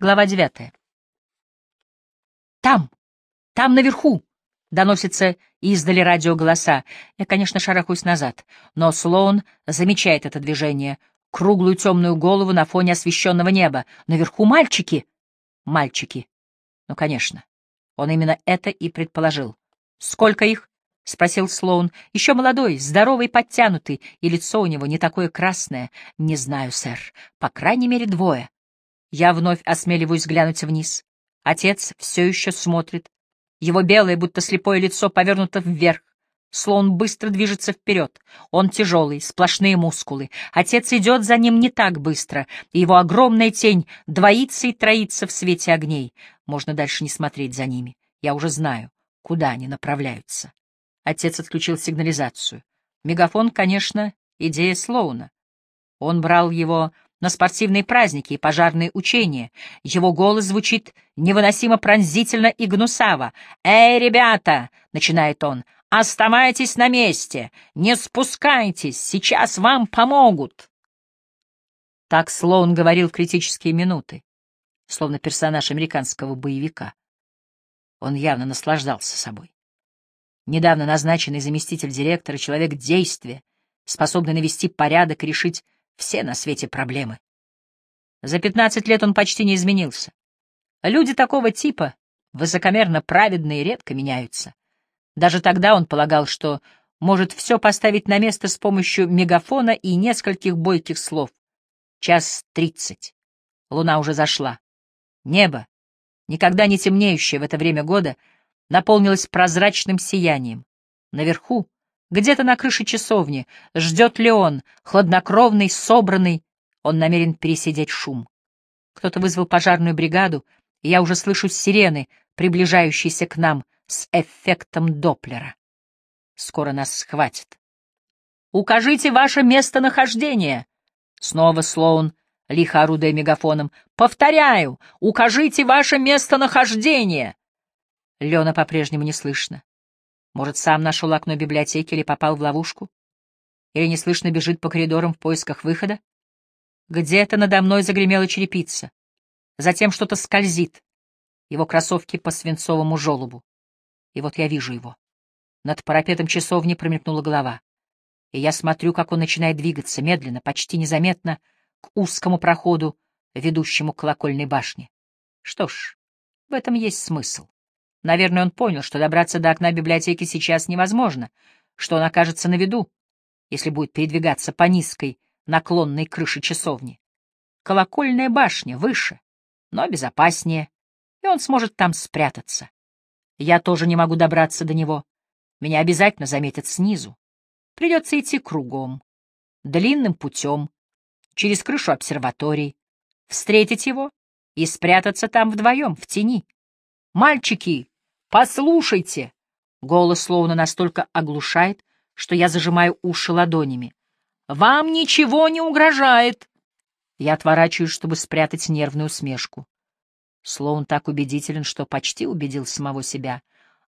Глава девятая. «Там! Там наверху!» — доносится издали радиоголоса. Я, конечно, шарахаюсь назад, но Слоун замечает это движение, круглую темную голову на фоне освещенного неба. Наверху мальчики! Мальчики. Ну, конечно. Он именно это и предположил. «Сколько их?» — спросил Слоун. «Еще молодой, здоровый, подтянутый, и лицо у него не такое красное. Не знаю, сэр. По крайней мере, двое». Я вновь осмеливаюсь глянуть вниз. Отец все еще смотрит. Его белое, будто слепое лицо повернуто вверх. Слон быстро движется вперед. Он тяжелый, сплошные мускулы. Отец идет за ним не так быстро, и его огромная тень двоится и троится в свете огней. Можно дальше не смотреть за ними. Я уже знаю, куда они направляются. Отец отключил сигнализацию. Мегафон, конечно, идея Слоуна. Он брал его на спортивные праздники и пожарные учения. Его голос звучит невыносимо пронзительно и гнусаво. «Эй, ребята!» — начинает он. Оставайтесь на месте, не спускайтесь, сейчас вам помогут. Так Слоун говорил в критические минуты, словно персонаж американского боевика. Он явно наслаждался собой. Недавно назначенный заместитель директора, человек действия, способный навести порядок и решить все на свете проблемы. За пятнадцать лет он почти не изменился. Люди такого типа, высокомерно праведные, редко меняются. Даже тогда он полагал, что может все поставить на место с помощью мегафона и нескольких бойких слов. Час тридцать. Луна уже зашла. Небо, никогда не темнеющее в это время года, наполнилось прозрачным сиянием. Наверху, где-то на крыше часовни, ждет Леон, хладнокровный, собранный, он намерен пересидеть шум. Кто-то вызвал пожарную бригаду, и я уже слышу сирены, приближающиеся к нам, с эффектом Доплера. Скоро нас схватят. «Укажите ваше местонахождение!» Снова Слоун, лихо орудуя мегафоном. «Повторяю, укажите ваше местонахождение!» Лена по-прежнему не слышно. Может, сам нашел окно библиотеки или попал в ловушку? Или неслышно бежит по коридорам в поисках выхода? Где-то надо мной загремела черепица. Затем что-то скользит. Его кроссовки по свинцовому желобу. И вот я вижу его. Над парапетом часовни промелькнула голова. И я смотрю, как он начинает двигаться, медленно, почти незаметно, к узкому проходу, ведущему к колокольной башне. Что ж, в этом есть смысл. Наверное, он понял, что добраться до окна библиотеки сейчас невозможно, что он окажется на виду, если будет передвигаться по низкой, наклонной крыше часовни. Колокольная башня выше, но безопаснее, и он сможет там спрятаться. Я тоже не могу добраться до него. Меня обязательно заметят снизу. Придется идти кругом, длинным путем, через крышу обсерватории, встретить его и спрятаться там вдвоем, в тени. «Мальчики, послушайте!» Голос словно настолько оглушает, что я зажимаю уши ладонями. «Вам ничего не угрожает!» Я отворачиваюсь, чтобы спрятать нервную усмешку. Слоун так убедителен, что почти убедил самого себя.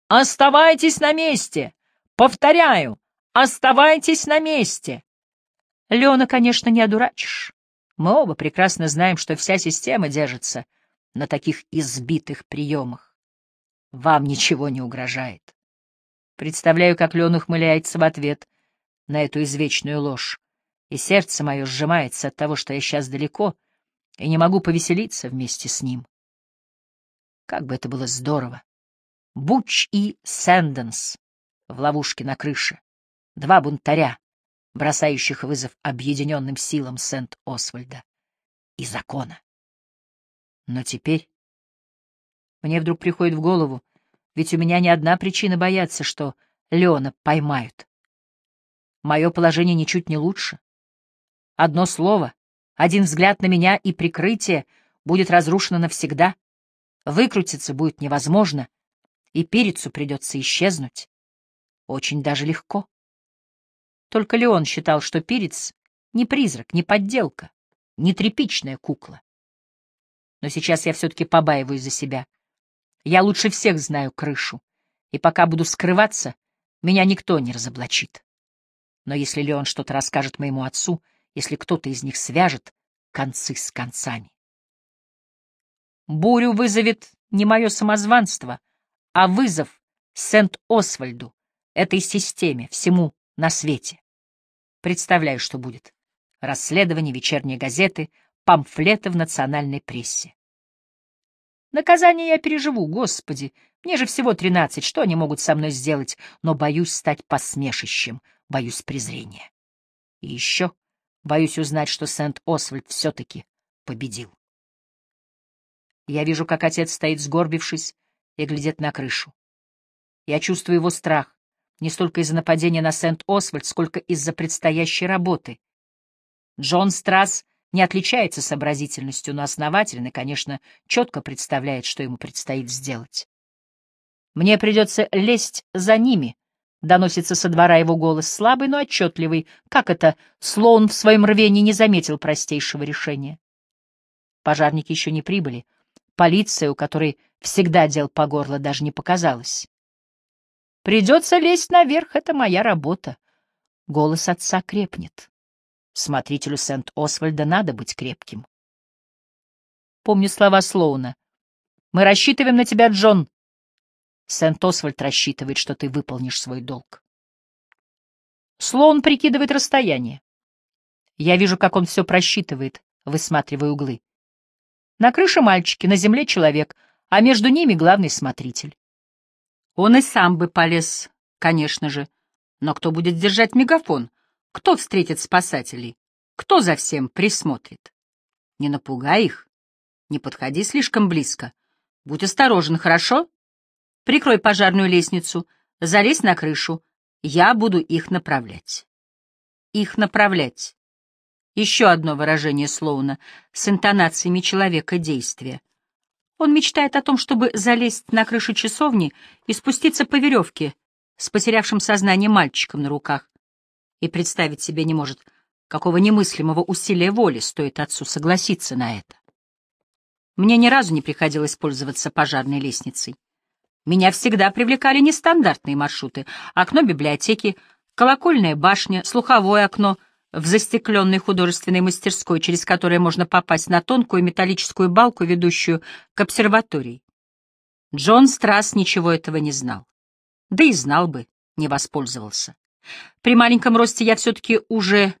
«Оставайтесь на месте! Повторяю, оставайтесь на месте!» Леона, конечно, не одурачишь. Мы оба прекрасно знаем, что вся система держится на таких избитых приемах. Вам ничего не угрожает. Представляю, как Леон ухмыляется в ответ на эту извечную ложь, и сердце мое сжимается от того, что я сейчас далеко и не могу повеселиться вместе с ним. Как бы это было здорово! Буч и Сэнденс в ловушке на крыше. Два бунтаря, бросающих вызов объединенным силам Сент-Освальда и закона. Но теперь мне вдруг приходит в голову, ведь у меня не одна причина бояться, что Леона поймают. Мое положение ничуть не лучше. Одно слово, один взгляд на меня и прикрытие будет разрушено навсегда. Выкрутиться будет невозможно, и перецу придется исчезнуть. Очень даже легко. Только Леон считал, что перец не призрак, не подделка, не тряпичная кукла. Но сейчас я все-таки побаиваюсь за себя. Я лучше всех знаю крышу, и пока буду скрываться, меня никто не разоблачит. Но если Леон что-то расскажет моему отцу, если кто-то из них свяжет концы с концами, Бурю вызовет не мое самозванство, а вызов Сент-Освальду, этой системе, всему на свете. Представляю, что будет. Расследование, вечерние газеты, памфлеты в национальной прессе. Наказание я переживу, господи. Мне же всего тринадцать, что они могут со мной сделать? Но боюсь стать посмешищем, боюсь презрения. И еще боюсь узнать, что Сент-Освальд все-таки победил. Я вижу, как отец стоит сгорбившись и глядит на крышу. Я чувствую его страх, не столько из-за нападения на Сент-Освальд, сколько из-за предстоящей работы. Джон Страсс не отличается сообразительностью, но основательно, конечно, четко представляет, что ему предстоит сделать. «Мне придется лезть за ними», — доносится со двора его голос, слабый, но отчетливый. Как это Слоун в своем рвении не заметил простейшего решения? Пожарники еще не прибыли. Полиция, у которой всегда дел по горло, даже не показалась. «Придется лезть наверх, это моя работа». Голос отца крепнет. Смотрителю Сент-Освальда надо быть крепким. Помню слова Слоуна. «Мы рассчитываем на тебя, Джон». Сент-Освальд рассчитывает, что ты выполнишь свой долг. Слоун прикидывает расстояние. Я вижу, как он все просчитывает, высматривая углы. На крыше мальчики, на земле человек, а между ними главный смотритель. Он и сам бы полез, конечно же, но кто будет держать мегафон? Кто встретит спасателей? Кто за всем присмотрит? Не напугай их. Не подходи слишком близко. Будь осторожен, хорошо? Прикрой пожарную лестницу, залезь на крышу. Я буду их направлять. Их направлять. Еще одно выражение Слоуна с интонациями человека действия. Он мечтает о том, чтобы залезть на крышу часовни и спуститься по веревке с потерявшим сознание мальчиком на руках и представить себе не может, какого немыслимого усилия воли стоит отцу согласиться на это. Мне ни разу не приходилось пользоваться пожарной лестницей. Меня всегда привлекали нестандартные маршруты. Окно библиотеки, колокольная башня, слуховое окно в застекленной художественной мастерской, через которое можно попасть на тонкую металлическую балку, ведущую к обсерватории. Джон Страс ничего этого не знал. Да и знал бы, не воспользовался. При маленьком росте я все-таки уже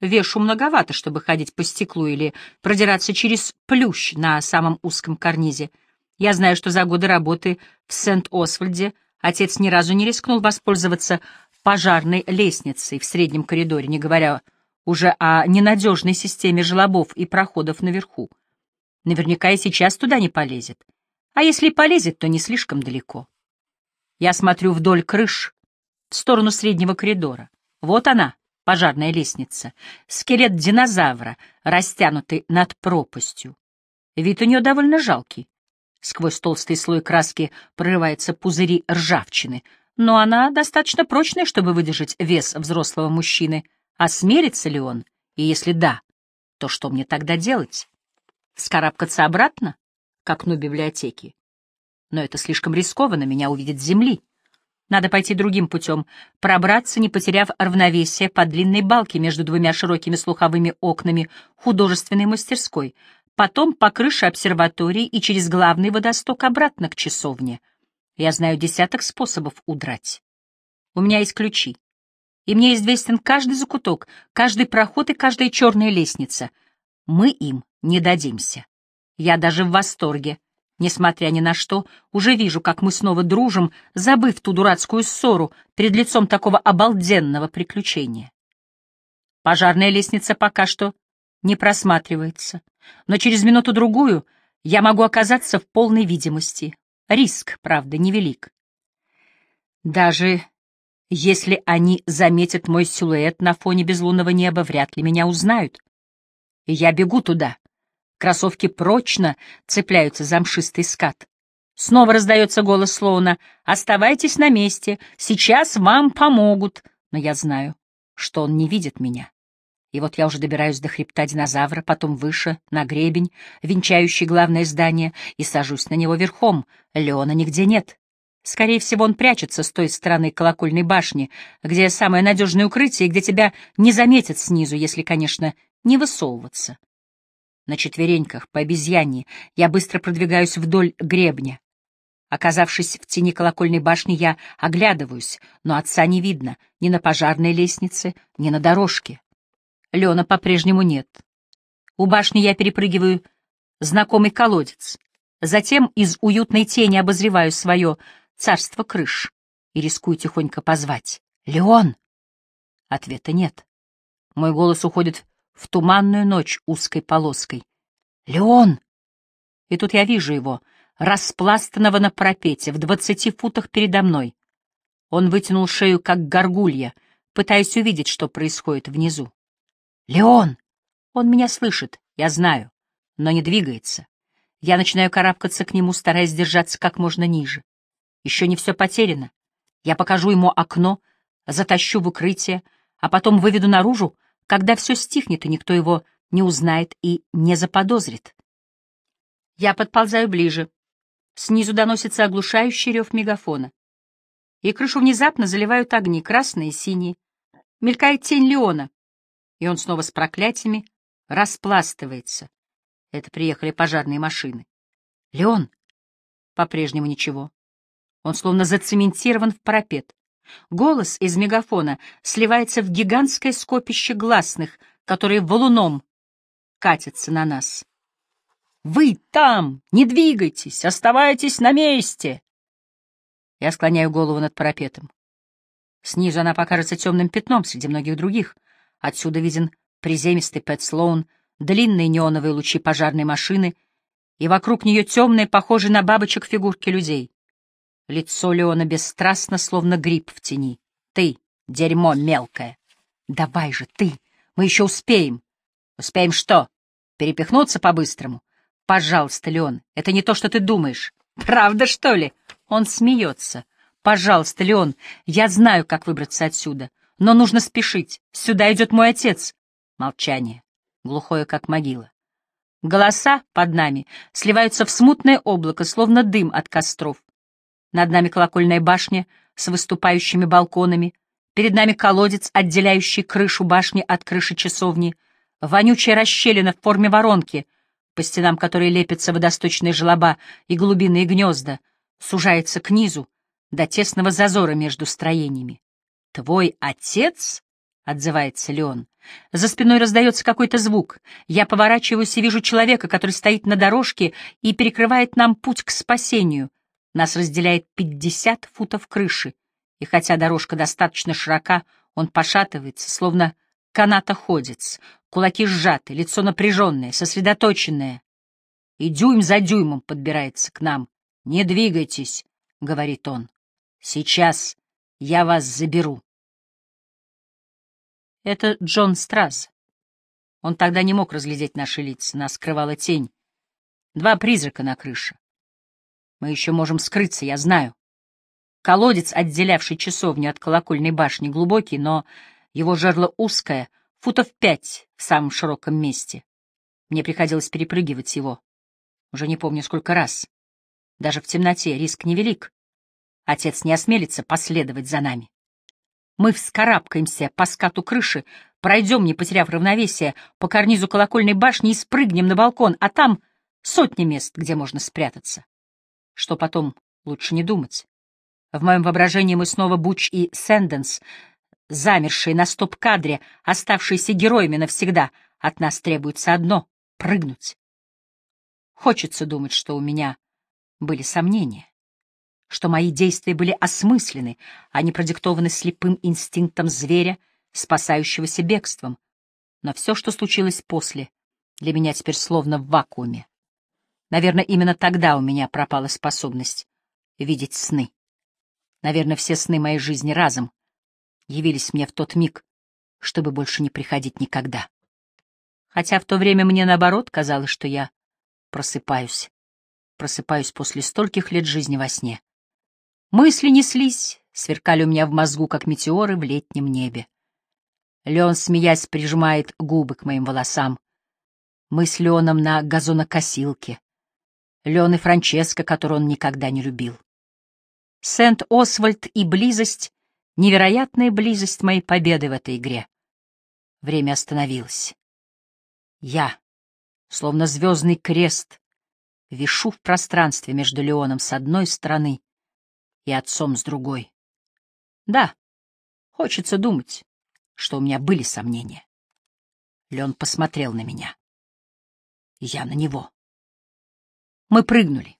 вешу многовато, чтобы ходить по стеклу или продираться через плющ на самом узком карнизе. Я знаю, что за годы работы в Сент-Освальде отец ни разу не рискнул воспользоваться пожарной лестницей в среднем коридоре, не говоря уже о ненадежной системе желобов и проходов наверху. Наверняка и сейчас туда не полезет. А если полезет, то не слишком далеко. Я смотрю вдоль крыш, в сторону среднего коридора. Вот она, пожарная лестница, скелет динозавра, растянутый над пропастью. Вид у нее довольно жалкий. Сквозь толстый слой краски прорываются пузыри ржавчины, но она достаточно прочная, чтобы выдержать вес взрослого мужчины. Осмелится ли он? И если да, то что мне тогда делать? Скарабкаться обратно, к окну библиотеки? Но это слишком рискованно, меня увидят с земли. Надо пойти другим путем, пробраться, не потеряв равновесие, по длинной балке между двумя широкими слуховыми окнами художественной мастерской, потом по крыше обсерватории и через главный водосток обратно к часовне. Я знаю десяток способов удрать. У меня есть ключи. И мне известен каждый закуток, каждый проход и каждая черная лестница. Мы им не дадимся. Я даже в восторге Несмотря ни на что, уже вижу, как мы снова дружим, забыв ту дурацкую ссору перед лицом такого обалденного приключения. Пожарная лестница пока что не просматривается, но через минуту-другую я могу оказаться в полной видимости. Риск, правда, невелик. Даже если они заметят мой силуэт на фоне безлунного неба, вряд ли меня узнают. Я бегу туда, Кроссовки прочно цепляются за мшистый скат. Снова раздается голос Слоуна. «Оставайтесь на месте, сейчас вам помогут». Но я знаю, что он не видит меня. И вот я уже добираюсь до хребта динозавра, потом выше, на гребень, венчающий главное здание, и сажусь на него верхом. Леона нигде нет. Скорее всего, он прячется с той стороны колокольной башни, где самое надежное укрытие, где тебя не заметят снизу, если, конечно, не высовываться. На четвереньках, по обезьяне, я быстро продвигаюсь вдоль гребня. Оказавшись в тени колокольной башни, я оглядываюсь, но отца не видно ни на пожарной лестнице, ни на дорожке. Лена по-прежнему нет. У башни я перепрыгиваю знакомый колодец. Затем из уютной тени обозреваю свое царство крыш и рискую тихонько позвать. «Леон!» Ответа нет. Мой голос уходит в туманную ночь узкой полоской. «Леон!» И тут я вижу его, распластанного на парапете, в двадцати футах передо мной. Он вытянул шею, как горгулья, пытаясь увидеть, что происходит внизу. «Леон!» Он меня слышит, я знаю, но не двигается. Я начинаю карабкаться к нему, стараясь держаться как можно ниже. Еще не все потеряно. Я покажу ему окно, затащу в укрытие, а потом выведу наружу, когда все стихнет, и никто его не узнает и не заподозрит. Я подползаю ближе. Снизу доносится оглушающий рев мегафона. И крышу внезапно заливают огни, красные и синие. Мелькает тень Леона, и он снова с проклятиями распластывается. Это приехали пожарные машины. Леон! По-прежнему ничего. Он словно зацементирован в парапет. Голос из мегафона сливается в гигантское скопище гласных, которые валуном катятся на нас. «Вы там! Не двигайтесь! Оставайтесь на месте!» Я склоняю голову над парапетом. Снизу она покажется темным пятном среди многих других. Отсюда виден приземистый Пэт Слоун, длинные неоновые лучи пожарной машины, и вокруг нее темные, похожие на бабочек фигурки людей. Лицо Леона бесстрастно, словно гриб в тени. «Ты, дерьмо мелкое! Давай же, ты! Мы еще успеем!» «Успеем что? Перепихнуться по-быстрому?» «Пожалуйста, Леон, это не то, что ты думаешь. Правда, что ли?» Он смеется. «Пожалуйста, Леон, я знаю, как выбраться отсюда, но нужно спешить. Сюда идет мой отец». Молчание, глухое, как могила. Голоса под нами сливаются в смутное облако, словно дым от костров. Над нами колокольная башня с выступающими балконами, перед нами колодец, отделяющий крышу башни от крыши часовни, вонючая расщелина в форме воронки, по стенам которой лепятся водосточные желоба и глубинные гнезда, сужается к низу, до тесного зазора между строениями. «Твой отец?» — отзывается Леон. За спиной раздается какой-то звук. Я поворачиваюсь и вижу человека, который стоит на дорожке и перекрывает нам путь к спасению. Нас разделяет пятьдесят футов крыши, и хотя дорожка достаточно широка, он пошатывается, словно канатоходец, кулаки сжаты, лицо напряженное, сосредоточенное. И дюйм за дюймом подбирается к нам. «Не двигайтесь», — говорит он. «Сейчас я вас заберу». Это Джон Страз. Он тогда не мог разглядеть наши лица, нас скрывала тень. Два призрака на крыше. Мы еще можем скрыться, я знаю. Колодец, отделявший часовню от колокольной башни, глубокий, но его жерло узкое, футов пять в самом широком месте. Мне приходилось перепрыгивать его. Уже не помню, сколько раз. Даже в темноте риск невелик. Отец не осмелится последовать за нами. Мы вскарабкаемся по скату крыши, пройдем, не потеряв равновесия, по карнизу колокольной башни и спрыгнем на балкон, а там сотни мест, где можно спрятаться. Что потом, лучше не думать. В моем воображении мы снова Буч и Сэнденс, замершие на стоп-кадре, оставшиеся героями навсегда. От нас требуется одно — прыгнуть. Хочется думать, что у меня были сомнения, что мои действия были осмысленны, а не продиктованы слепым инстинктом зверя, спасающегося бегством. Но все, что случилось после, для меня теперь словно в вакууме. Наверное, именно тогда у меня пропала способность видеть сны. Наверное, все сны моей жизни разом явились мне в тот миг, чтобы больше не приходить никогда. Хотя в то время мне, наоборот, казалось, что я просыпаюсь. Просыпаюсь после стольких лет жизни во сне. Мысли неслись, сверкали у меня в мозгу, как метеоры в летнем небе. Леон, смеясь, прижимает губы к моим волосам. Мы с Леоном на газонокосилке. Леон и Франческо, которую он никогда не любил. Сент-Освальд и близость, невероятная близость моей победы в этой игре. Время остановилось. Я словно звездный крест, вишу в пространстве между Леоном с одной стороны и отцом с другой. Да, хочется думать, что у меня были сомнения. Леон посмотрел на меня. Я на него. Мы прыгнули.